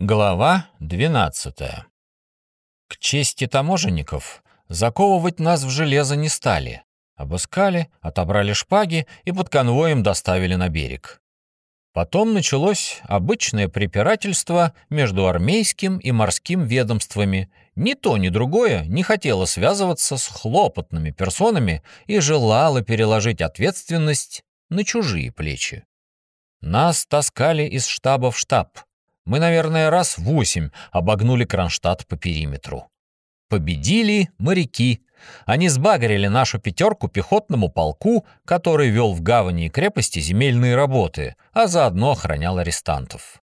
Глава 12. К чести таможенников заковывать нас в железо не стали. Обыскали, отобрали шпаги и под конвоем доставили на берег. Потом началось обычное препирательство между армейским и морским ведомствами. Ни то, ни другое не хотело связываться с хлопотными персонами и желало переложить ответственность на чужие плечи. Нас таскали из штаба в штаб. Мы, наверное, раз восемь обогнули Кронштадт по периметру. Победили моряки. Они сбагрили нашу пятерку пехотному полку, который вел в гавани и крепости земельные работы, а заодно охранял арестантов.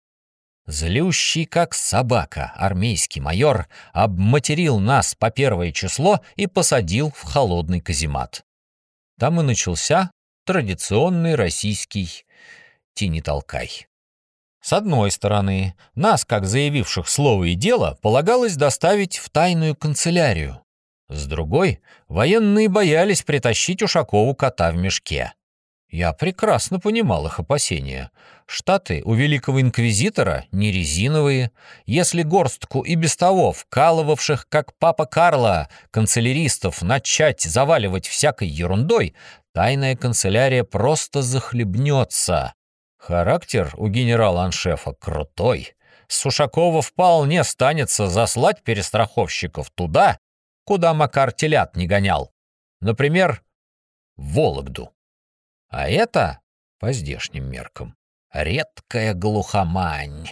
Злющий, как собака, армейский майор обматерил нас по первое число и посадил в холодный каземат. Там и начался традиционный российский «ти-не-толкай». С одной стороны, нас, как заявивших слово и дело, полагалось доставить в тайную канцелярию. С другой, военные боялись притащить Ушакову кота в мешке. Я прекрасно понимал их опасения. Штаты у великого инквизитора не резиновые. Если горстку и без того вкалывавших, как папа Карло, канцеляристов начать заваливать всякой ерундой, тайная канцелярия просто захлебнется. Характер у генерала-аншефа крутой. Сушакова вполне станется заслать перестраховщиков туда, куда Макар телят не гонял. Например, в Вологду. А это, по здешним меркам, редкая глухомань.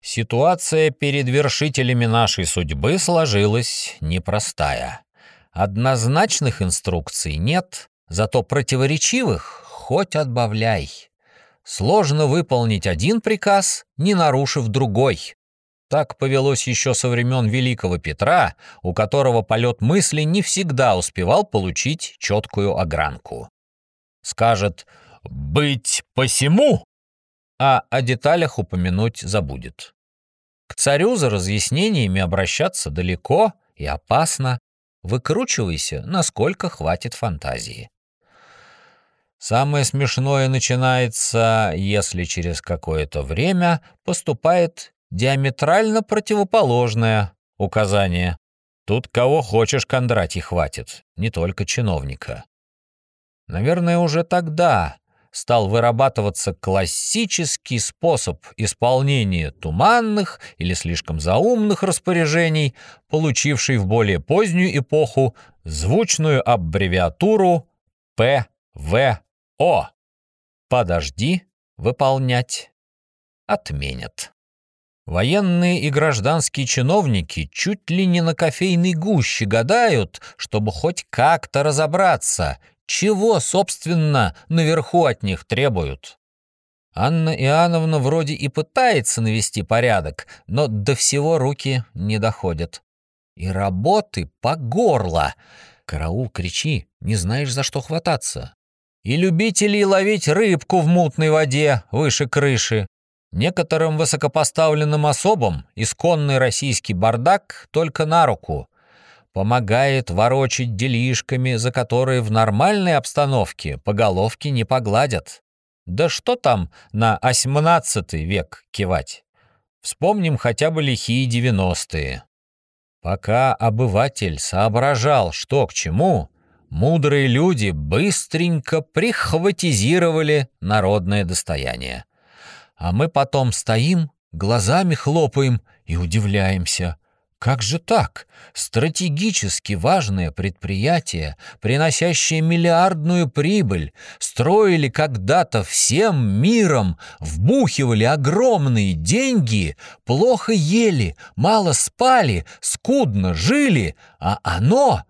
Ситуация перед вершителями нашей судьбы сложилась непростая. Однозначных инструкций нет, зато противоречивых хоть отбавляй. Сложно выполнить один приказ, не нарушив другой. Так повелось еще со времен Великого Петра, у которого полет мысли не всегда успевал получить четкую огранку. Скажет «быть посему», а о деталях упомянуть забудет. К царю за разъяснениями обращаться далеко и опасно. Выкручивайся, насколько хватит фантазии. Самое смешное начинается, если через какое-то время поступает диаметрально противоположное указание. Тут кого хочешь, Кондратий, хватит, не только чиновника. Наверное, уже тогда стал вырабатываться классический способ исполнения туманных или слишком заумных распоряжений, получивший в более позднюю эпоху звучную аббревиатуру ПВ о! Подожди, выполнять. Отменят. Военные и гражданские чиновники чуть ли не на кофейной гуще гадают, чтобы хоть как-то разобраться, чего, собственно, наверху от них требуют. Анна Иоанновна вроде и пытается навести порядок, но до всего руки не доходят. И работы по горло. Караул, кричи, не знаешь, за что хвататься и любителей ловить рыбку в мутной воде выше крыши. Некоторым высокопоставленным особам исконный российский бардак только на руку. Помогает ворочить делишками, за которые в нормальной обстановке по головке не погладят. Да что там на осьмнадцатый век кивать? Вспомним хотя бы лихие девяностые. Пока обыватель соображал, что к чему, мудрые люди быстренько прихватизировали народное достояние. А мы потом стоим, глазами хлопаем и удивляемся. Как же так? Стратегически важное предприятие, приносящее миллиардную прибыль, строили когда-то всем миром, вбухивали огромные деньги, плохо ели, мало спали, скудно жили, а оно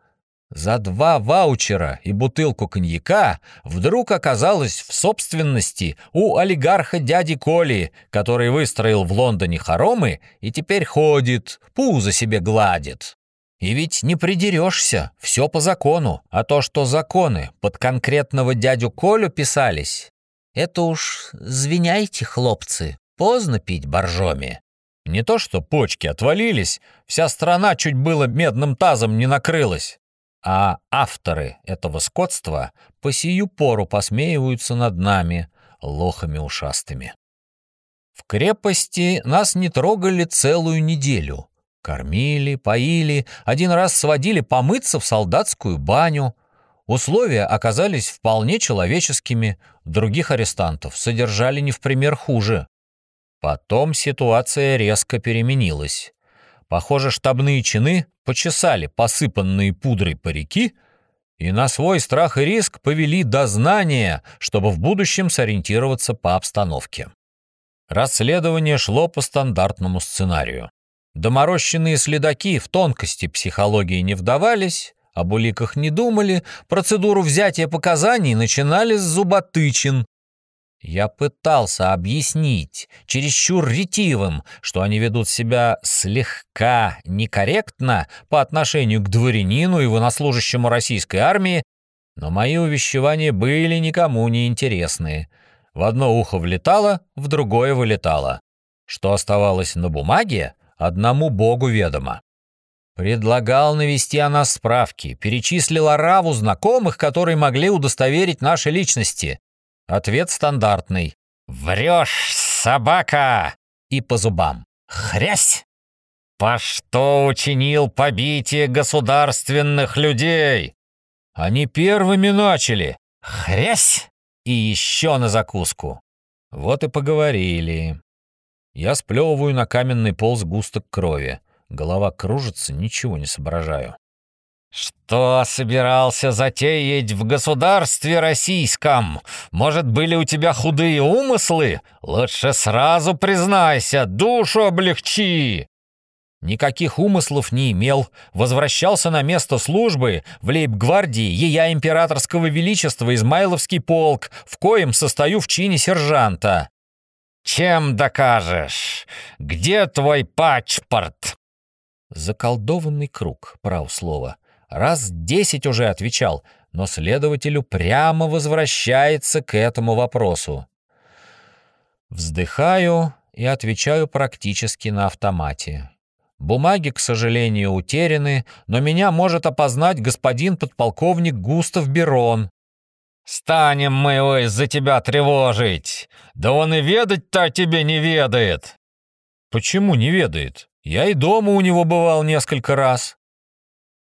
за два ваучера и бутылку коньяка вдруг оказалась в собственности у олигарха дяди Коли, который выстроил в Лондоне хоромы и теперь ходит, пузо себе гладит. И ведь не придерешься, все по закону, а то, что законы под конкретного дядю Колю писались, это уж, звиняйте, хлопцы, поздно пить боржоми. Не то что почки отвалились, вся страна чуть было медным тазом не накрылась а авторы этого скотства по сию пору посмеиваются над нами, лохами ушастыми. В крепости нас не трогали целую неделю. Кормили, поили, один раз сводили помыться в солдатскую баню. Условия оказались вполне человеческими, других арестантов содержали не в пример хуже. Потом ситуация резко переменилась. Похоже, штабные чины почесали посыпанные пудрой парики и на свой страх и риск повели дознание, чтобы в будущем сориентироваться по обстановке. Расследование шло по стандартному сценарию. Доморощенные следаки в тонкости психологии не вдавались, об уликах не думали, процедуру взятия показаний начинали с зуботычин. Я пытался объяснить чересчур ретивым, что они ведут себя слегка некорректно по отношению к дворянину и военнослужащему российской армии, но мои увещевания были никому не интересны. В одно ухо влетало, в другое вылетало. Что оставалось на бумаге, одному богу ведомо. Предлагал навести о нас справки, перечислил ораву знакомых, которые могли удостоверить наши личности. Ответ стандартный. «Врешь, собака!» И по зубам. «Хрясь!» «По что учинил побитие государственных людей?» «Они первыми начали!» «Хрясь!» И еще на закуску. Вот и поговорили. Я сплевываю на каменный пол сгусток крови. Голова кружится, ничего не соображаю. «Что собирался затеять в государстве российском? Может, были у тебя худые умыслы? Лучше сразу признайся, душу облегчи!» Никаких умыслов не имел, возвращался на место службы в лейб-гвардии Ея Императорского Величества Измайловский полк, в коем состою в чине сержанта. «Чем докажешь? Где твой пачпорт?» Заколдованный круг, прав слово. Раз десять уже отвечал, но следователю прямо возвращается к этому вопросу. Вздыхаю и отвечаю практически на автомате. Бумаги, к сожалению, утеряны, но меня может опознать господин подполковник Густав Берон, Станем мы его из-за тебя тревожить. Да он и ведать-то тебе не ведает. Почему не ведает? Я и дома у него бывал несколько раз.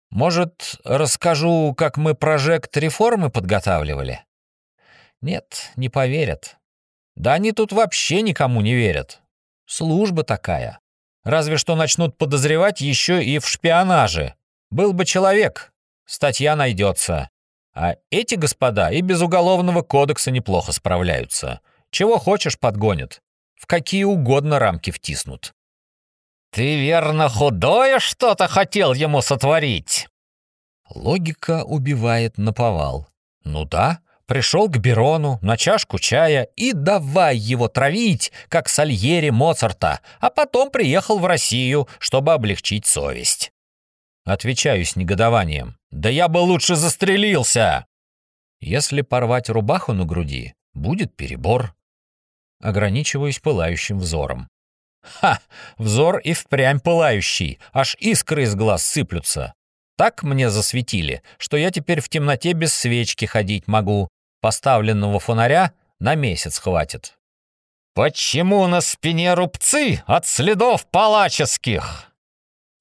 Может, расскажу, как мы прожект реформы подготавливали? Нет, не поверят. Да они тут вообще никому не верят. Служба такая. Разве что начнут подозревать еще и в шпионаже. Был бы человек, статья найдется. А эти господа и без уголовного кодекса неплохо справляются. Чего хочешь, подгонят. В какие угодно рамки втиснут. «Ты верно худое что-то хотел ему сотворить?» Логика убивает наповал. «Ну да, пришел к Берону на чашку чая и давай его травить, как Сальери Моцарта, а потом приехал в Россию, чтобы облегчить совесть». Отвечаю с негодованием. «Да я бы лучше застрелился!» Если порвать рубаху на груди, будет перебор. Ограничиваюсь пылающим взором. Ха! Взор и впрямь пылающий, аж искры из глаз сыплются. Так мне засветили, что я теперь в темноте без свечки ходить могу. Поставленного фонаря на месяц хватит. «Почему на спине рубцы от следов палаческих?»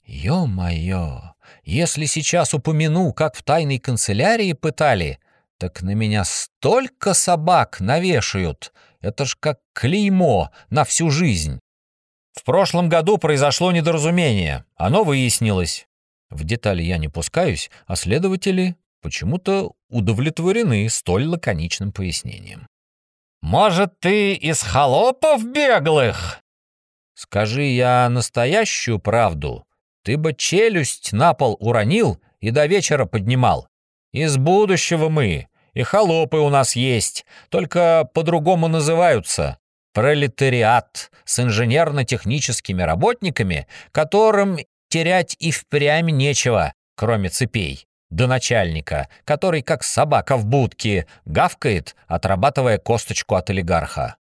«Ё-моё! Если сейчас упомяну, как в тайной канцелярии пытали, так на меня столько собак навешают. Это ж как клеймо на всю жизнь. В прошлом году произошло недоразумение. Оно выяснилось. В детали я не пускаюсь, а следователи почему-то удовлетворены столь лаконичным пояснением. «Может, ты из холопов беглых?» «Скажи я настоящую правду, ты бы челюсть на пол уронил и до вечера поднимал. Из будущего мы, и холопы у нас есть, только по-другому называются. Пролетариат с инженерно-техническими работниками, которым терять и впрямь нечего, кроме цепей, до начальника, который как собака в будке гавкает, отрабатывая косточку от олигарха.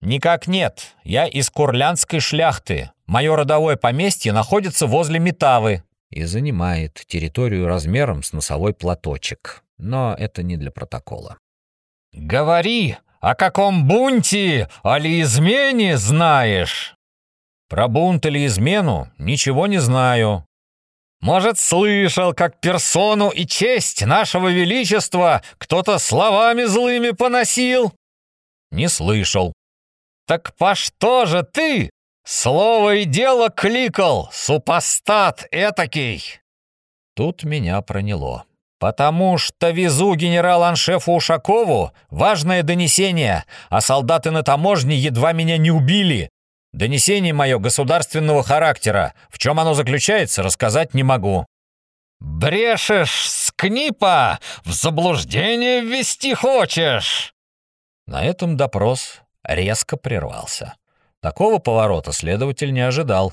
«Никак нет. Я из курлянской шляхты. Мое родовое поместье находится возле Метавы и занимает территорию размером с носовой платочек. Но это не для протокола. «Говори, о каком бунте, али измене знаешь?» «Про бунт или измену ничего не знаю». «Может, слышал, как персону и честь нашего величества кто-то словами злыми поносил?» «Не слышал». «Так по что же ты слово и дело кликал, супостат этакий?» Тут меня проняло. «Потому что везу генерал-аншефу Ушакову важное донесение, а солдаты на таможне едва меня не убили. Донесение мое государственного характера. В чем оно заключается, рассказать не могу». «Брешешь, скнипа! В заблуждение ввести хочешь!» На этом допрос резко прервался. Такого поворота следователь не ожидал.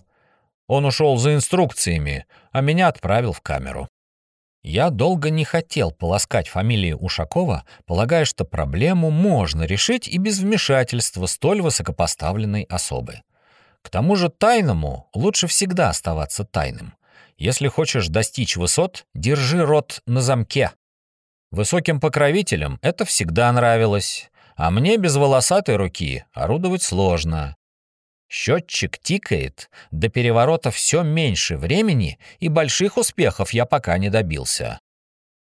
Он ушел за инструкциями, а меня отправил в камеру. Я долго не хотел полоскать фамилии Ушакова, полагая, что проблему можно решить и без вмешательства столь высокопоставленной особы. К тому же тайному лучше всегда оставаться тайным. Если хочешь достичь высот, держи рот на замке. Высоким покровителям это всегда нравилось, а мне без волосатой руки орудовать сложно. Счетчик тикает, до переворота все меньше времени, и больших успехов я пока не добился.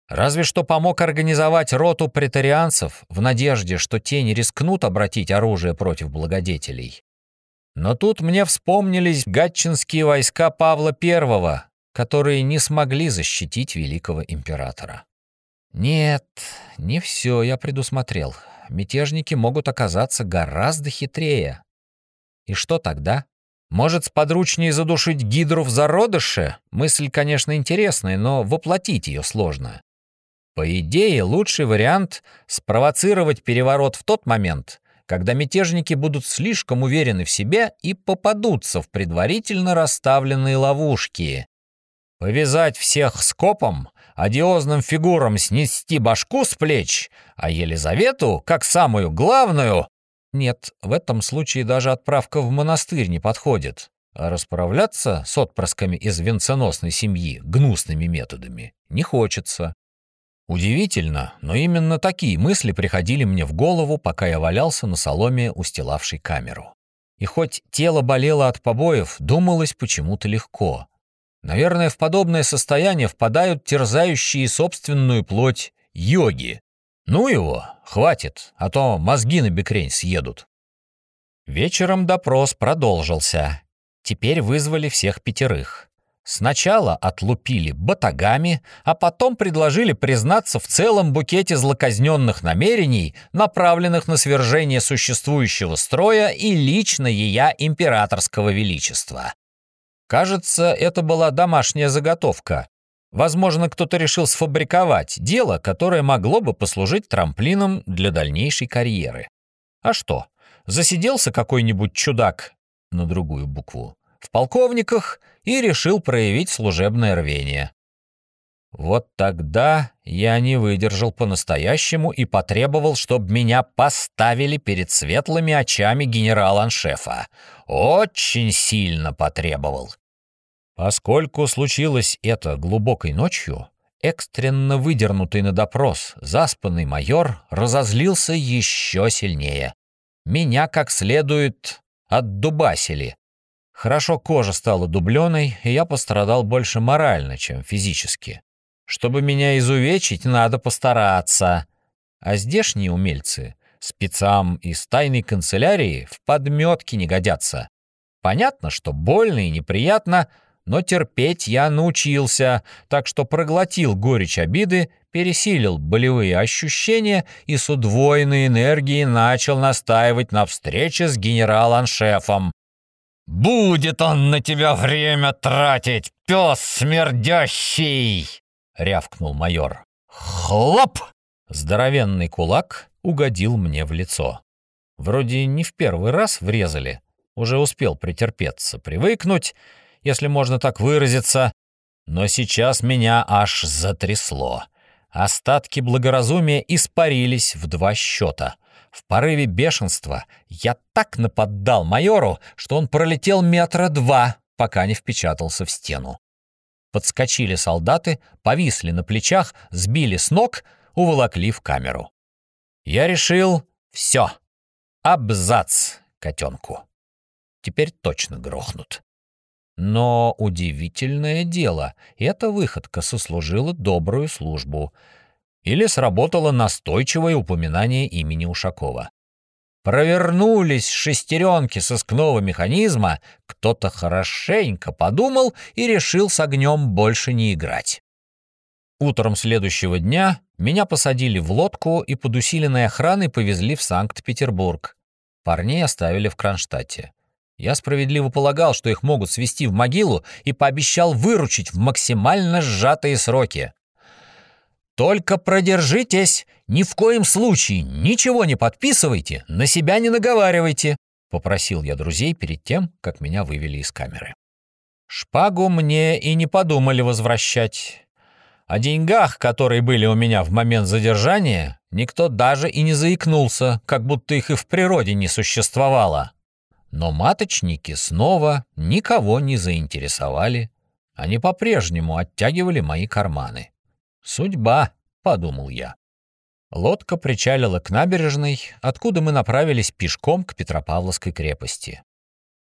Разве что помог организовать роту претарианцев в надежде, что те не рискнут обратить оружие против благодетелей. Но тут мне вспомнились гатчинские войска Павла I, которые не смогли защитить великого императора. Нет, не все я предусмотрел. Мятежники могут оказаться гораздо хитрее. И что тогда? Может, сподручнее задушить гидру в зародыше? Мысль, конечно, интересная, но воплотить ее сложно. По идее, лучший вариант — спровоцировать переворот в тот момент, когда мятежники будут слишком уверены в себе и попадутся в предварительно расставленные ловушки. Повязать всех скопом, одиозным фигурам снести башку с плеч, а Елизавету, как самую главную, нет, в этом случае даже отправка в монастырь не подходит. А расправляться с отпрысками из венценосной семьи гнусными методами не хочется. Удивительно, но именно такие мысли приходили мне в голову, пока я валялся на соломе, устилавшей камеру. И хоть тело болело от побоев, думалось почему-то легко. Наверное, в подобное состояние впадают терзающие собственную плоть йоги, ну его, хватит, а то мозги на бекрень съедут. Вечером допрос продолжился. Теперь вызвали всех пятерых. Сначала отлупили батагами, а потом предложили признаться в целом букете злоказненных намерений, направленных на свержение существующего строя и лично ея императорского величества. Кажется, это была домашняя заготовка, Возможно, кто-то решил сфабриковать дело, которое могло бы послужить трамплином для дальнейшей карьеры. А что, засиделся какой-нибудь чудак на другую букву в полковниках и решил проявить служебное рвение. Вот тогда я не выдержал по-настоящему и потребовал, чтобы меня поставили перед светлыми очами генерала-аншефа. Очень сильно потребовал. Поскольку случилось это глубокой ночью, экстренно выдернутый на допрос заспанный майор разозлился еще сильнее. Меня как следует отдубасили. Хорошо кожа стала дубленой, и я пострадал больше морально, чем физически. Чтобы меня изувечить, надо постараться. А здешние умельцы спецам из тайной канцелярии в подметке не годятся. Понятно, что больно и неприятно — но терпеть я научился, так что проглотил горечь обиды, пересилил болевые ощущения и с удвоенной энергией начал настаивать на встрече с генерал-аншефом. «Будет он на тебя время тратить, пес смердящий!» — рявкнул майор. «Хлоп!» Здоровенный кулак угодил мне в лицо. Вроде не в первый раз врезали, уже успел претерпеться, привыкнуть, если можно так выразиться, но сейчас меня аж затрясло. Остатки благоразумия испарились в два счета. В порыве бешенства я так нападал майору, что он пролетел метра два, пока не впечатался в стену. Подскочили солдаты, повисли на плечах, сбили с ног, уволокли в камеру. Я решил, Все. Абзац котенку. Теперь точно грохнут. Но удивительное дело, эта выходка сослужила добрую службу. Или сработало настойчивое упоминание имени Ушакова. Провернулись шестеренки сыскного механизма, кто-то хорошенько подумал и решил с огнем больше не играть. Утром следующего дня меня посадили в лодку и под усиленной охраной повезли в Санкт-Петербург. Парней оставили в Кронштадте. Я справедливо полагал, что их могут свести в могилу, и пообещал выручить в максимально сжатые сроки. «Только продержитесь! Ни в коем случае ничего не подписывайте, на себя не наговаривайте!» — попросил я друзей перед тем, как меня вывели из камеры. Шпагу мне и не подумали возвращать. О деньгах, которые были у меня в момент задержания, никто даже и не заикнулся, как будто их и в природе не существовало. Но маточники снова никого не заинтересовали. Они по-прежнему оттягивали мои карманы. «Судьба», — подумал я. Лодка причалила к набережной, откуда мы направились пешком к Петропавловской крепости.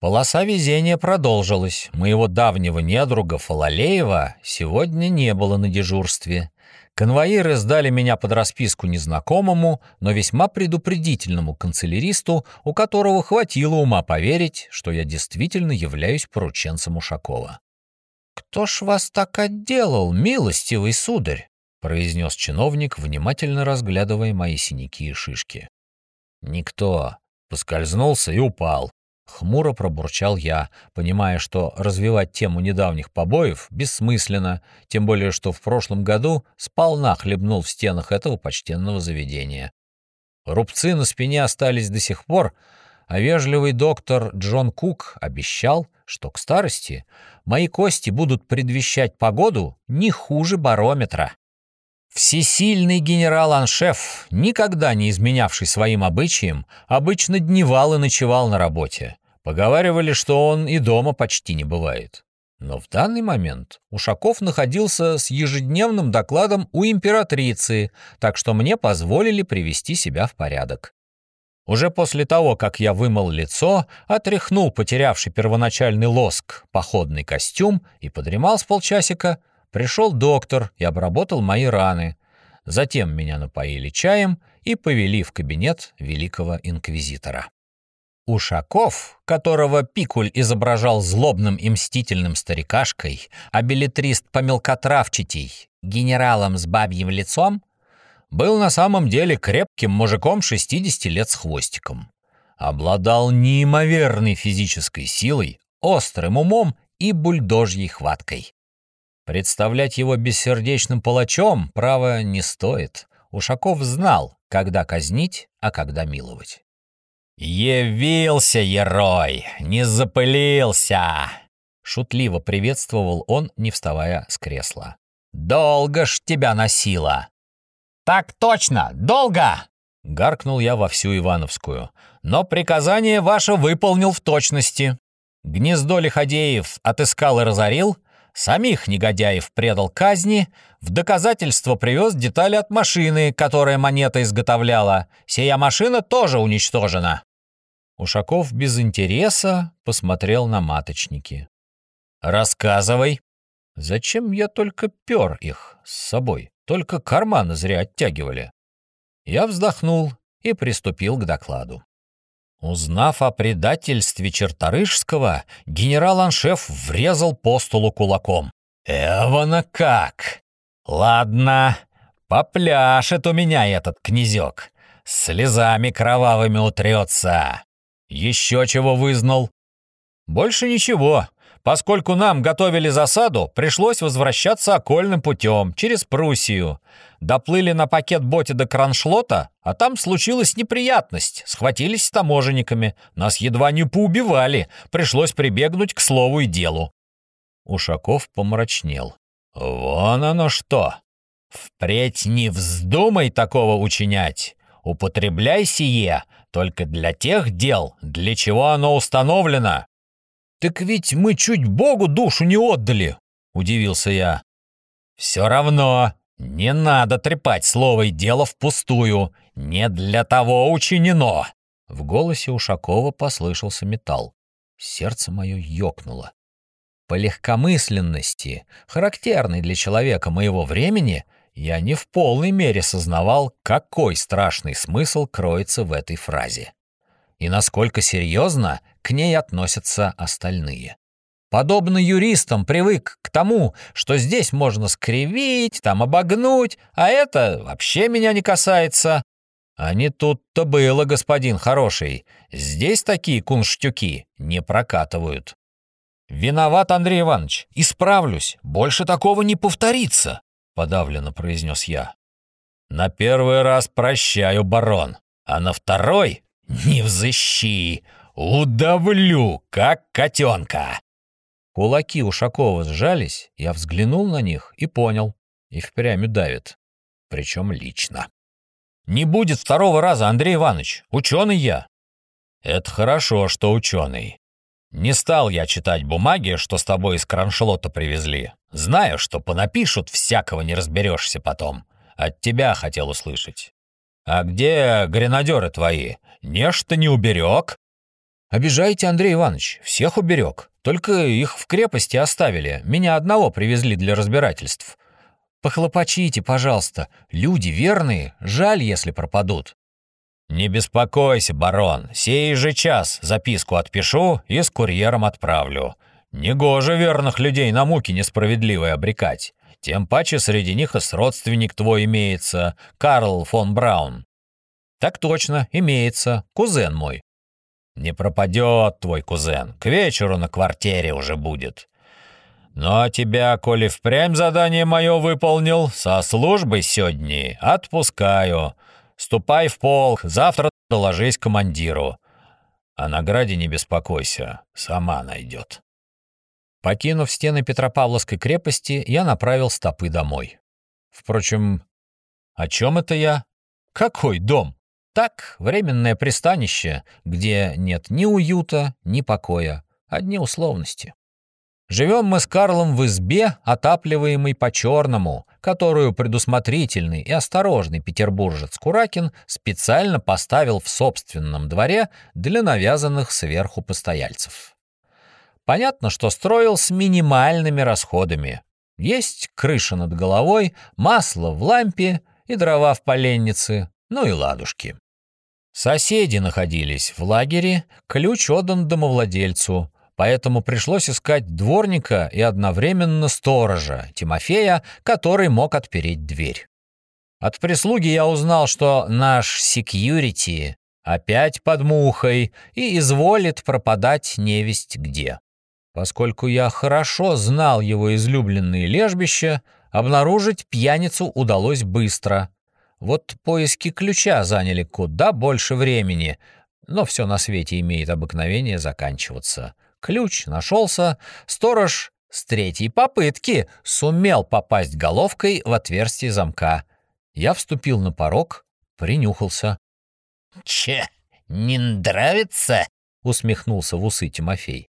Полоса везения продолжилась. Моего давнего недруга Фалалеева сегодня не было на дежурстве. Конвоиры сдали меня под расписку незнакомому, но весьма предупредительному канцеляристу, у которого хватило ума поверить, что я действительно являюсь порученцем Ушакова. «Кто ж вас так отделал, милостивый сударь?» — произнес чиновник, внимательно разглядывая мои синяки и шишки. «Никто. Поскользнулся и упал. Хмуро пробурчал я, понимая, что развивать тему недавних побоев бессмысленно, тем более что в прошлом году сполна хлебнул в стенах этого почтенного заведения. Рубцы на спине остались до сих пор, а вежливый доктор Джон Кук обещал, что к старости мои кости будут предвещать погоду не хуже барометра. Всесильный генерал-аншеф, никогда не изменявший своим обычаям, обычно дневал и ночевал на работе. Поговаривали, что он и дома почти не бывает. Но в данный момент Ушаков находился с ежедневным докладом у императрицы, так что мне позволили привести себя в порядок. Уже после того, как я вымыл лицо, отряхнул потерявший первоначальный лоск походный костюм и подремал с полчасика, пришел доктор и обработал мои раны. Затем меня напоили чаем и повели в кабинет великого инквизитора. Ушаков, которого Пикуль изображал злобным и мстительным старикашкой, а билетрист помелкотравчатей, генералом с бабьим лицом, был на самом деле крепким мужиком 60 лет с хвостиком. Обладал неимоверной физической силой, острым умом и бульдожьей хваткой. Представлять его бессердечным палачом, право, не стоит. Ушаков знал, когда казнить, а когда миловать. «Явился, герой! Не запылился!» Шутливо приветствовал он, не вставая с кресла. «Долго ж тебя носило!» «Так точно! Долго!» Гаркнул я во всю Ивановскую. «Но приказание ваше выполнил в точности. Гнездо Лиходеев отыскал и разорил, Самих негодяев предал казни, в доказательство привез детали от машины, которая монета изготовляла. Сия машина тоже уничтожена. Ушаков без интереса посмотрел на маточники. «Рассказывай. Зачем я только пер их с собой? Только карманы зря оттягивали». Я вздохнул и приступил к докладу. Узнав о предательстве Черторышского, генерал-аншеф врезал по столу кулаком. «Эвана как! Ладно, попляшет у меня этот князек, слезами кровавыми утрется. Еще чего вызнал?» «Больше ничего. Поскольку нам готовили засаду, пришлось возвращаться окольным путем, через Пруссию. Доплыли на пакет-боте до Кроншлота, а там случилась неприятность. Схватились с таможенниками. Нас едва не поубивали. Пришлось прибегнуть к слову и делу. Ушаков помрачнел. «Вон оно что! Впредь не вздумай такого учинять! Употребляй сие только для тех дел, для чего оно установлено!» «Так ведь мы чуть Богу душу не отдали!» — удивился я. «Все равно не надо трепать слово и дело впустую, не для того учинено!» В голосе Ушакова послышался металл. Сердце мое ёкнуло. По легкомысленности, характерной для человека моего времени, я не в полной мере сознавал, какой страшный смысл кроется в этой фразе. И насколько серьезно к ней относятся остальные. Подобно юристам привык к тому, что здесь можно скривить, там обогнуть, а это вообще меня не касается. А не тут-то было, господин хороший. Здесь такие кунштюки не прокатывают. «Виноват, Андрей Иванович, исправлюсь, больше такого не повторится», — подавленно произнес я. «На первый раз прощаю, барон, а на второй — не взыщи, удавлю, как котенка». Кулаки Ушакова сжались, я взглянул на них и понял, и впрямь давит, причем лично. «Не будет второго раза, Андрей Иванович, ученый я». «Это хорошо, что ученый. Не стал я читать бумаги, что с тобой из кроншлота привезли. Знаю, что понапишут, всякого не разберешься потом. От тебя хотел услышать. А где гренадеры твои? Нечто не уберег?» «Обижаете, Андрей Иванович, всех уберег. Только их в крепости оставили. Меня одного привезли для разбирательств. Похлопочите, пожалуйста. Люди верные, жаль, если пропадут». «Не беспокойся, барон, сей же час записку отпишу и с курьером отправлю. Негоже верных людей на муки несправедливой обрекать. Тем паче среди них и родственник твой имеется, Карл фон Браун». «Так точно, имеется, кузен мой». «Не пропадет твой кузен, к вечеру на квартире уже будет. Ну а тебя, коли впрямь задание мое выполнил, со службы сегодня отпускаю». Ступай в полк, завтра доложись командиру. О награде не беспокойся, сама найдет. Покинув стены Петропавловской крепости, я направил стопы домой. Впрочем, о чем это я? Какой дом? Так, временное пристанище, где нет ни уюта, ни покоя, одни условности. Живем мы с Карлом в избе, отапливаемой по-черному, которую предусмотрительный и осторожный петербуржец Куракин специально поставил в собственном дворе для навязанных сверху постояльцев. Понятно, что строил с минимальными расходами. Есть крыша над головой, масло в лампе и дрова в поленнице, ну и ладушки. Соседи находились в лагере, ключ отдан домовладельцу, поэтому пришлось искать дворника и одновременно сторожа, Тимофея, который мог отпереть дверь. От прислуги я узнал, что наш секьюрити опять под мухой и изволит пропадать невесть где. Поскольку я хорошо знал его излюбленные лежбища, обнаружить пьяницу удалось быстро. Вот поиски ключа заняли куда больше времени, но все на свете имеет обыкновение заканчиваться. Ключ нашелся, сторож с третьей попытки сумел попасть головкой в отверстие замка. Я вступил на порог, принюхался. «Че, не нравится?» — усмехнулся в усы Тимофей.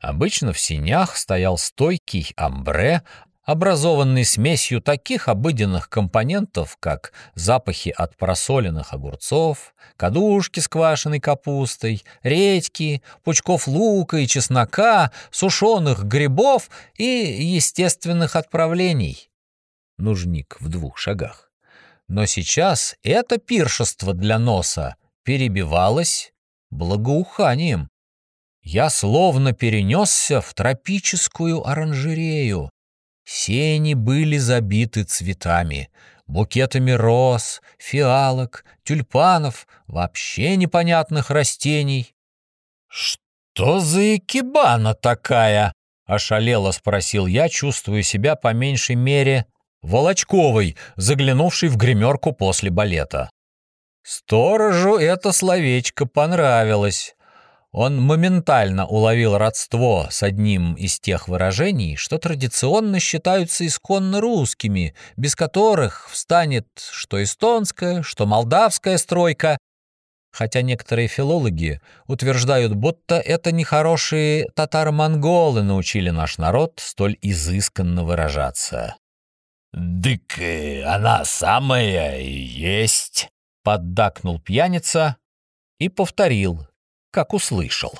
Обычно в синях стоял стойкий амбре, образованный смесью таких обыденных компонентов, как запахи от просоленных огурцов, кадушки с квашеной капустой, редьки, пучков лука и чеснока, сушеных грибов и естественных отправлений. Нужник в двух шагах. Но сейчас это пиршество для носа перебивалось благоуханием. Я словно перенесся в тропическую оранжерею, Сени были забиты цветами, букетами роз, фиалок, тюльпанов, вообще непонятных растений. «Что за экибана такая?» — ошалело спросил я, чувствуя себя по меньшей мере Волочковой, заглянувшей в гримерку после балета. Сторожу это словечко понравилось. Он моментально уловил родство с одним из тех выражений, что традиционно считаются исконно русскими, без которых встанет что эстонская, что молдавская стройка, хотя некоторые филологи утверждают, будто это нехорошие татаро-монголы научили наш народ столь изысканно выражаться. «Дык э, она самая и есть», Поддакнул пьяница и повторил, как услышал.